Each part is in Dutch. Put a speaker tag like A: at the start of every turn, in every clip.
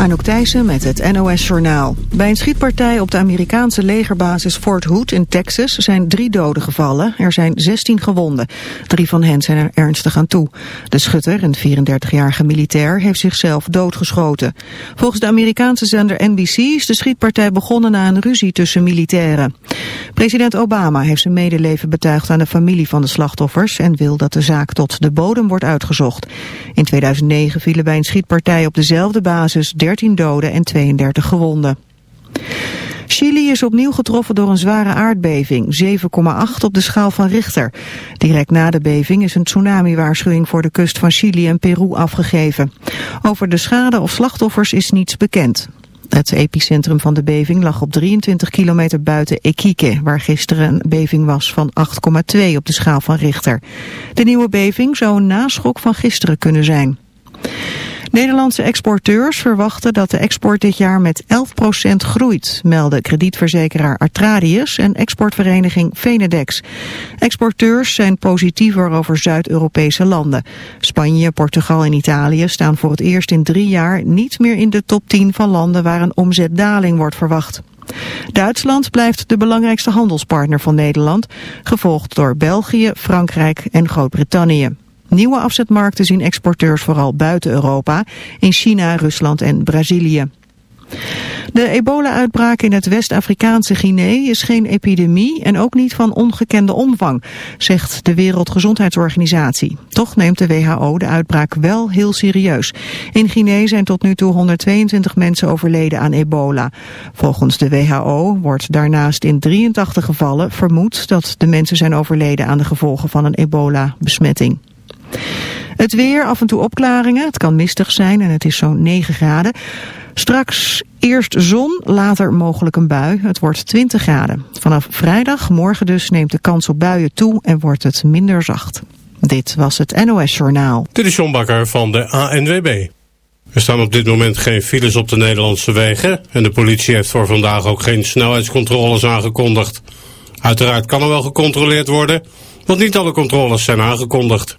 A: Anouk Thijssen met het NOS-journaal. Bij een schietpartij op de Amerikaanse legerbasis Fort Hood in Texas zijn drie doden gevallen. Er zijn 16 gewonden. Drie van hen zijn er ernstig aan toe. De schutter, een 34-jarige militair, heeft zichzelf doodgeschoten. Volgens de Amerikaanse zender NBC is de schietpartij begonnen na een ruzie tussen militairen. President Obama heeft zijn medeleven betuigd aan de familie van de slachtoffers... en wil dat de zaak tot de bodem wordt uitgezocht. In 2009 vielen bij een schietpartij op dezelfde basis 13 doden en 32 gewonden. Chili is opnieuw getroffen door een zware aardbeving, 7,8 op de schaal van Richter. Direct na de beving is een tsunami-waarschuwing voor de kust van Chili en Peru afgegeven. Over de schade of slachtoffers is niets bekend. Het epicentrum van de beving lag op 23 kilometer buiten Iquique, waar gisteren een beving was van 8,2 op de schaal van Richter. De nieuwe beving zou een naschok van gisteren kunnen zijn. Nederlandse exporteurs verwachten dat de export dit jaar met 11% groeit, melden kredietverzekeraar Artradius en exportvereniging Venedex. Exporteurs zijn positiever over Zuid-Europese landen. Spanje, Portugal en Italië staan voor het eerst in drie jaar niet meer in de top 10 van landen waar een omzetdaling wordt verwacht. Duitsland blijft de belangrijkste handelspartner van Nederland, gevolgd door België, Frankrijk en Groot-Brittannië. Nieuwe afzetmarkten zien exporteurs vooral buiten Europa, in China, Rusland en Brazilië. De ebola-uitbraak in het West-Afrikaanse Guinea is geen epidemie en ook niet van ongekende omvang, zegt de Wereldgezondheidsorganisatie. Toch neemt de WHO de uitbraak wel heel serieus. In Guinea zijn tot nu toe 122 mensen overleden aan ebola. Volgens de WHO wordt daarnaast in 83 gevallen vermoed dat de mensen zijn overleden aan de gevolgen van een ebola-besmetting. Het weer, af en toe opklaringen. Het kan mistig zijn en het is zo'n 9 graden. Straks eerst zon, later mogelijk een bui. Het wordt 20 graden. Vanaf vrijdag, morgen dus, neemt de kans op buien toe en wordt het minder zacht. Dit was het NOS Journaal.
B: Dit is John Bakker van de ANWB. Er staan op dit moment geen files op de Nederlandse wegen... en de politie heeft voor vandaag ook geen snelheidscontroles aangekondigd. Uiteraard kan er wel gecontroleerd worden... want niet alle controles zijn aangekondigd.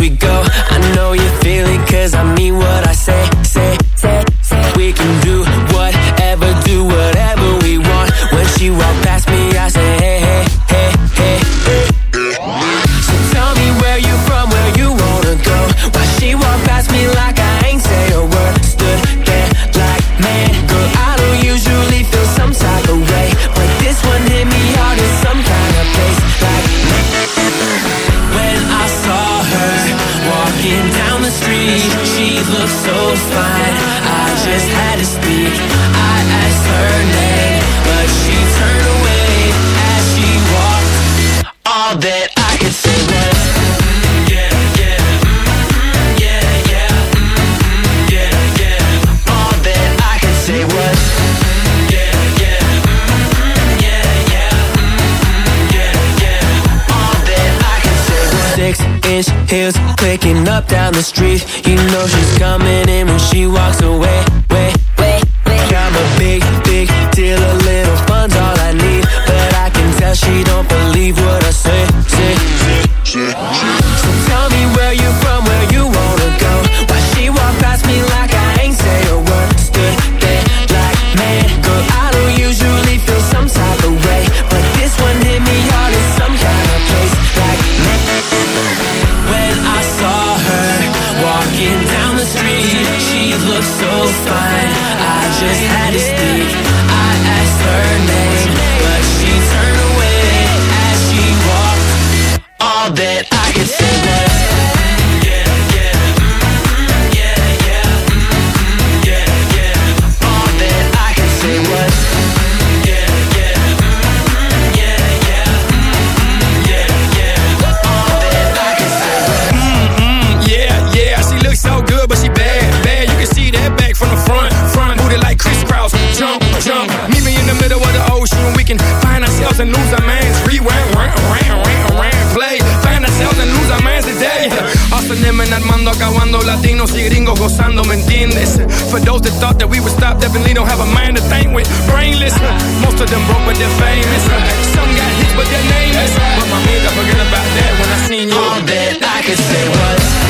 C: we go. Heels clicking up down the street. You know she's coming in when she walks away. that I can see. Armando acabando latinos y gringos gozando, ¿me entiendes? For those that thought that we would stop, definitely don't have a mind to think with. Brainless, most of them broke but they're famous. Some got hit but their name is. But my mind, I forget about that when I seen you. All that I could say was.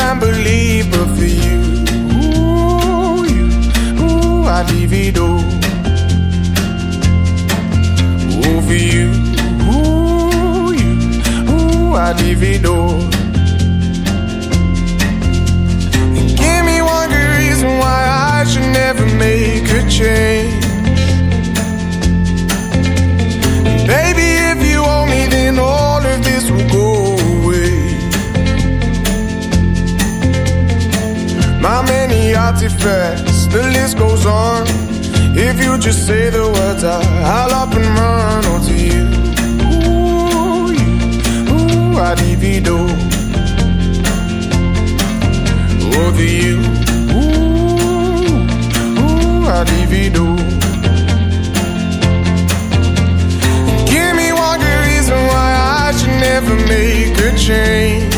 D: and believe, but breaths, the list goes on. If you just say the words, I'll up and run Oh, to you, ooh, you, ooh, I dee Oh, to you, ooh, ooh, I dee Give me one good reason why I should never make a change.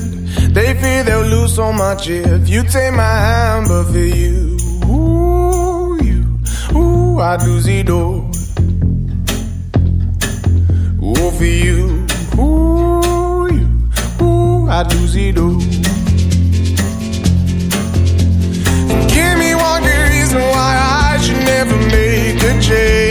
D: fear they'll
C: lose so much if you take my hand, but for you, ooh, you, ooh, I do see door. Ooh, for you, ooh, you, ooh, I do see door. Give me one good reason why I should never make a
E: change.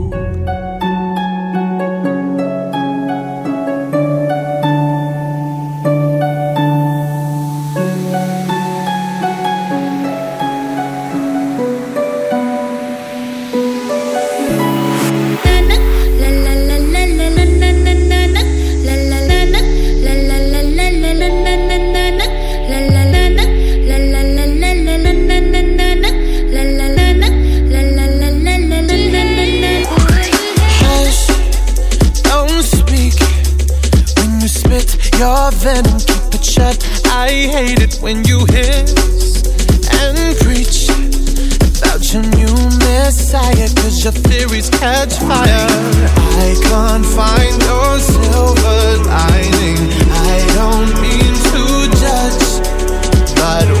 F: your venom, keep it shut. I hate it when you hiss and preach about your new messiah, cause your theories catch fire. I can't find your silver lining. I don't mean to judge, but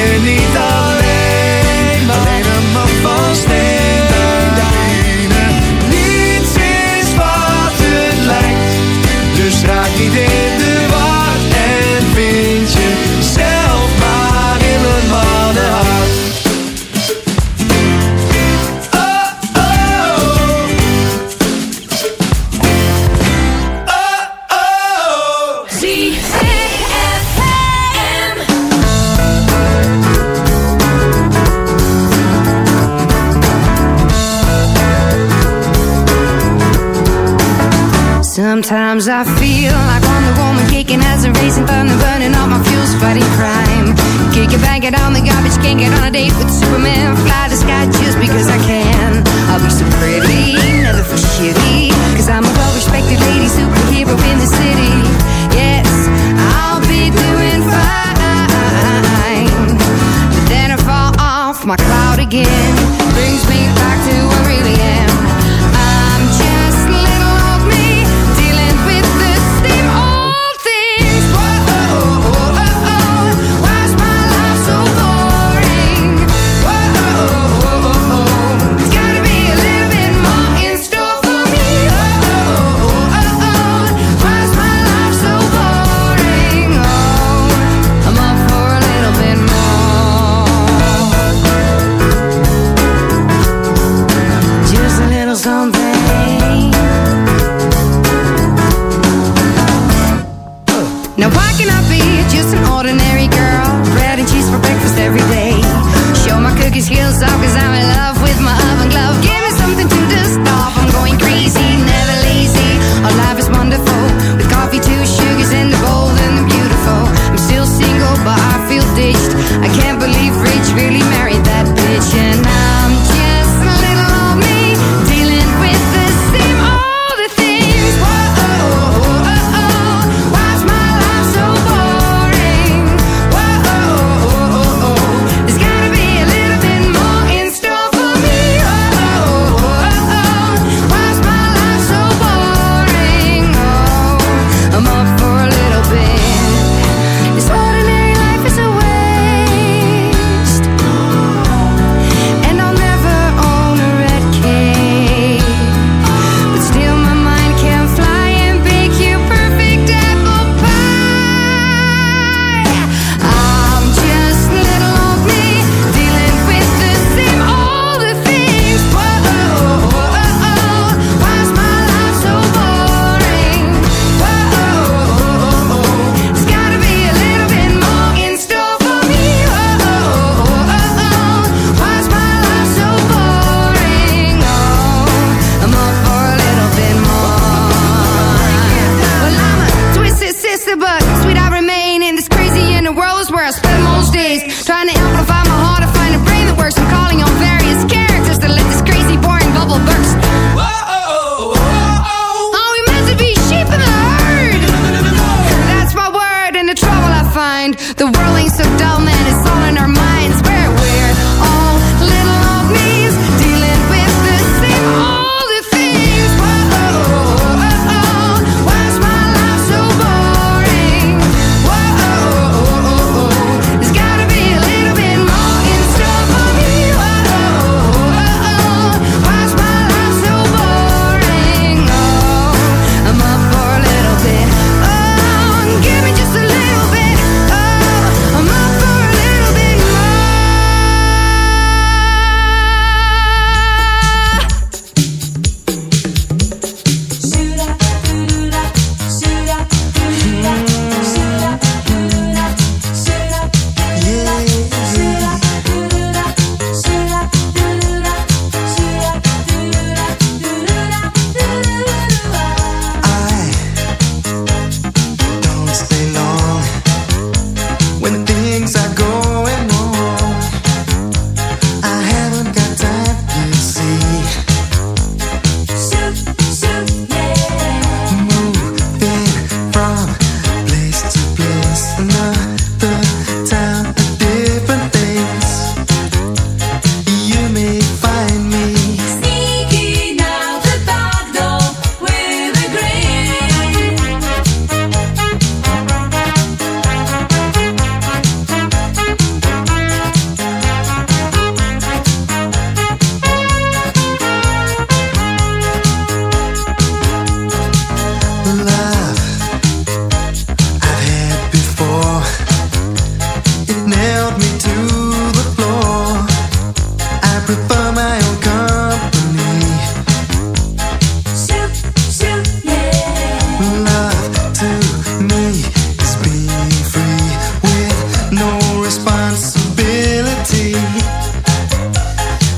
C: any
G: Sometimes I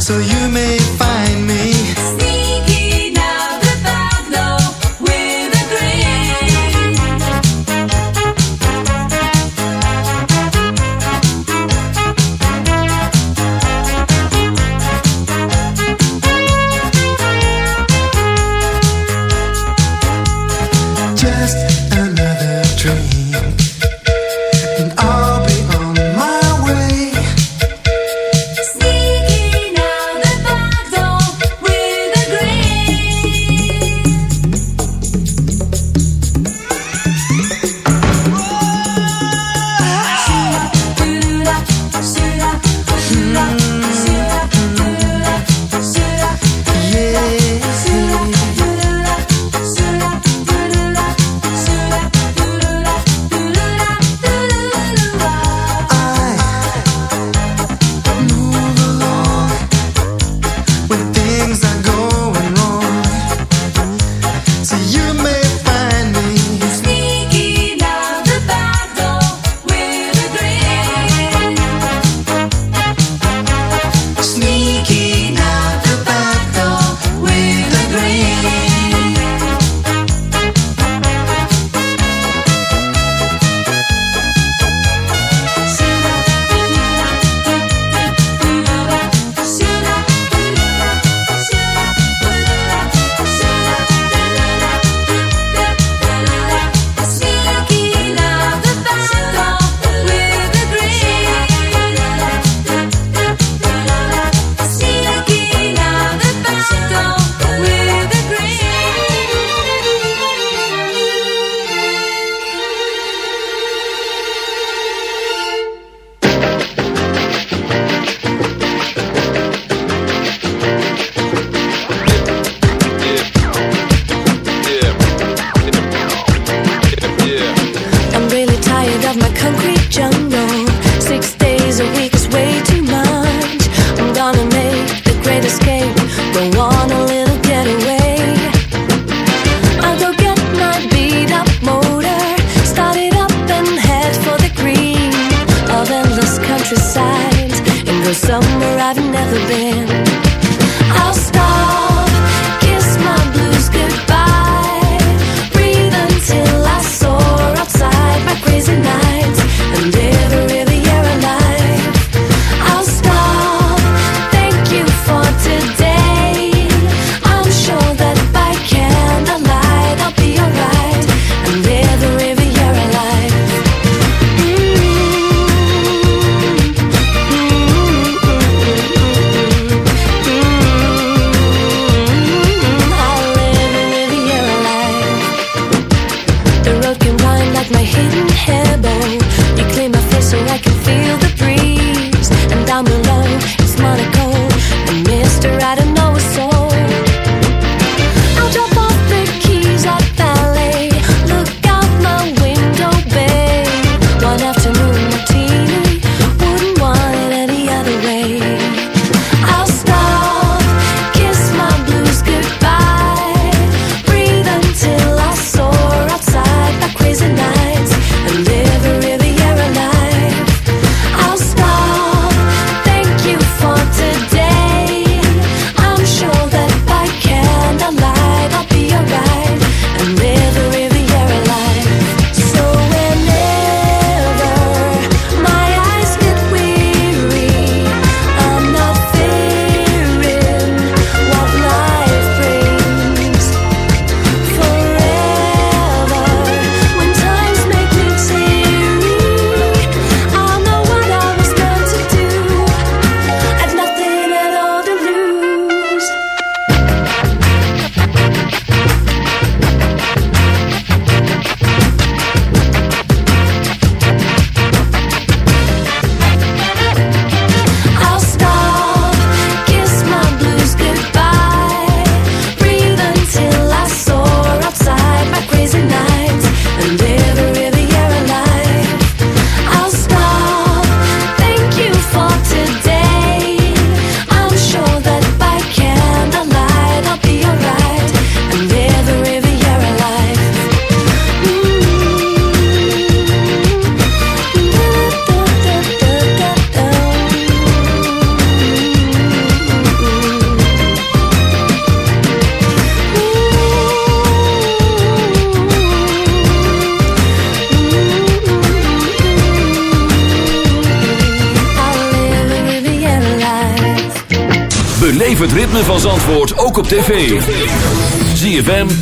G: So
H: you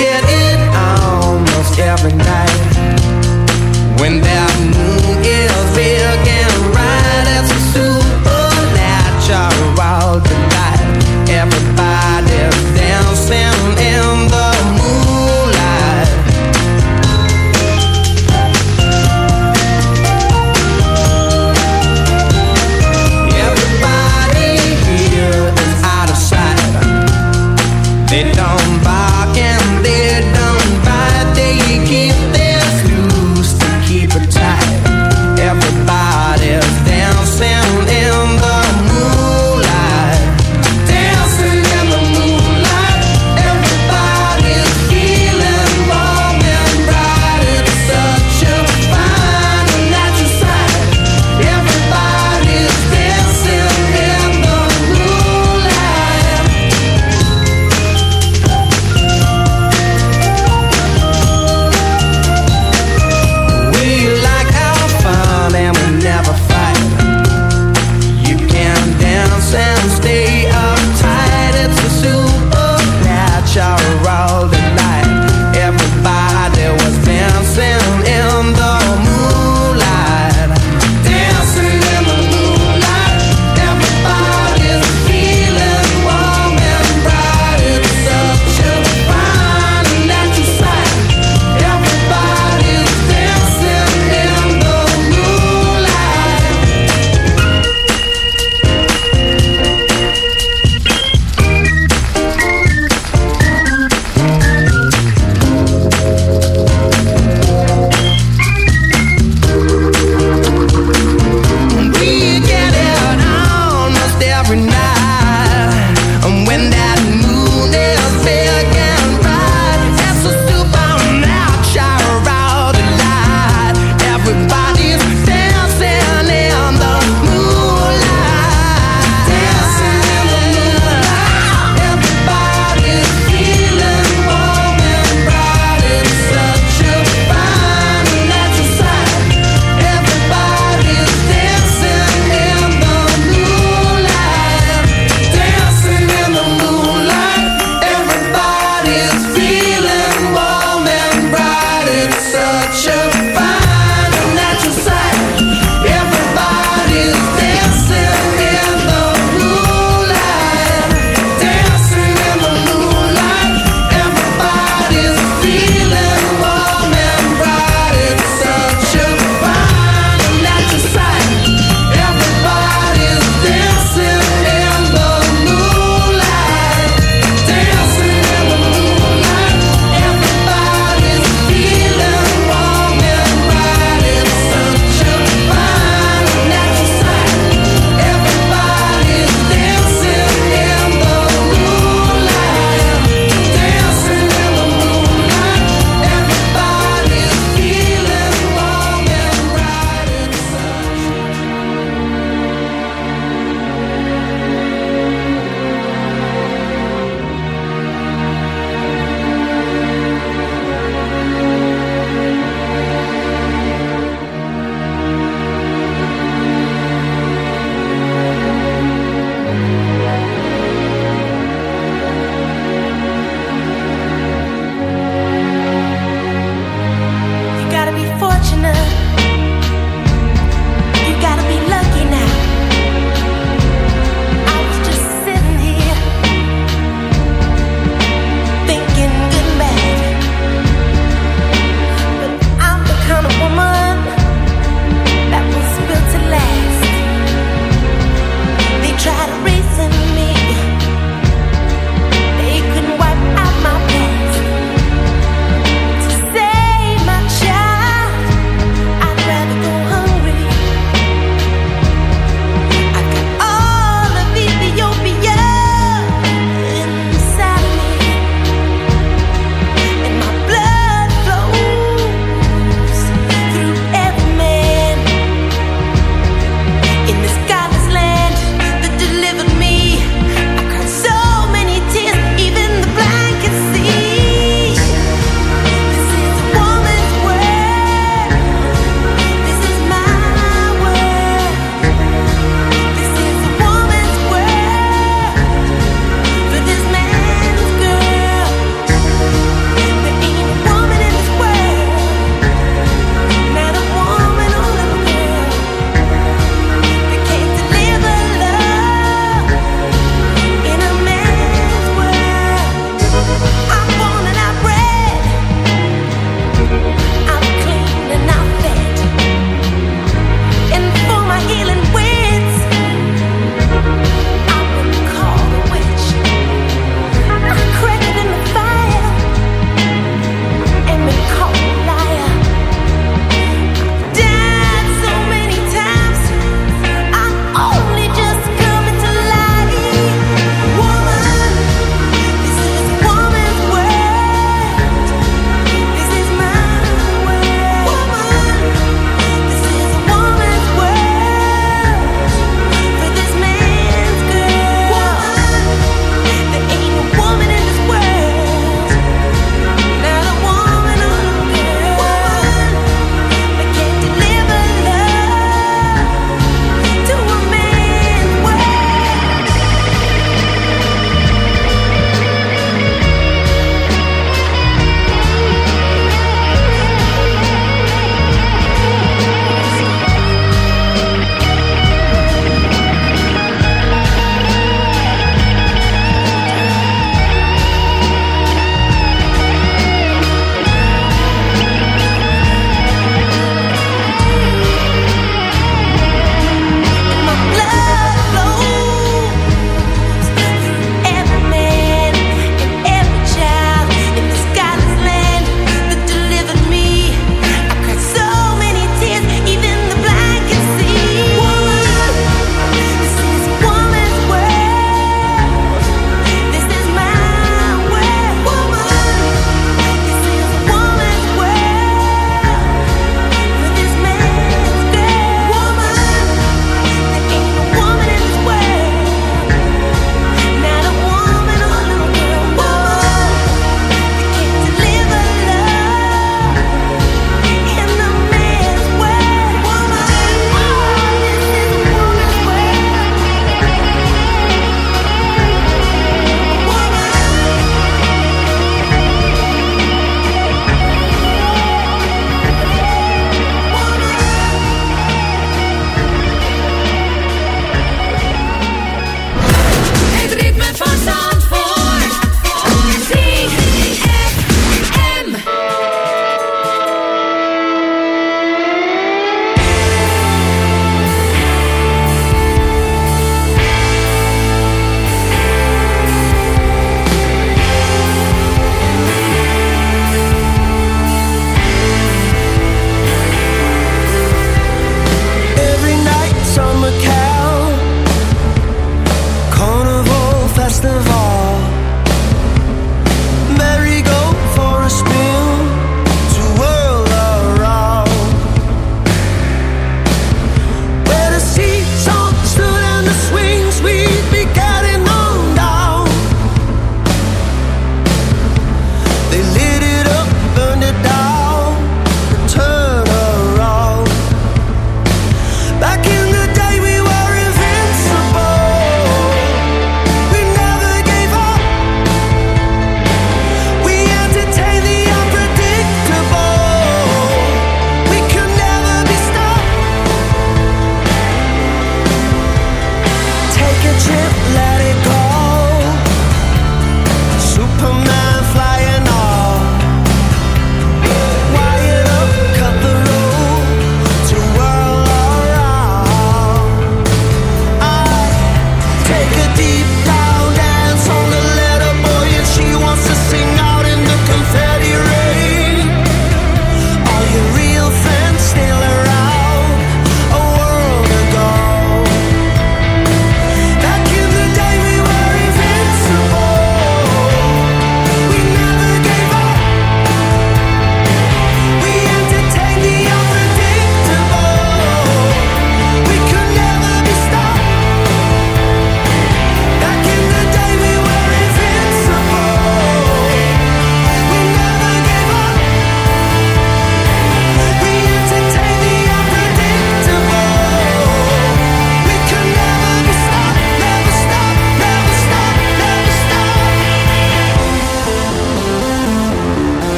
I: Get it almost every night
H: when.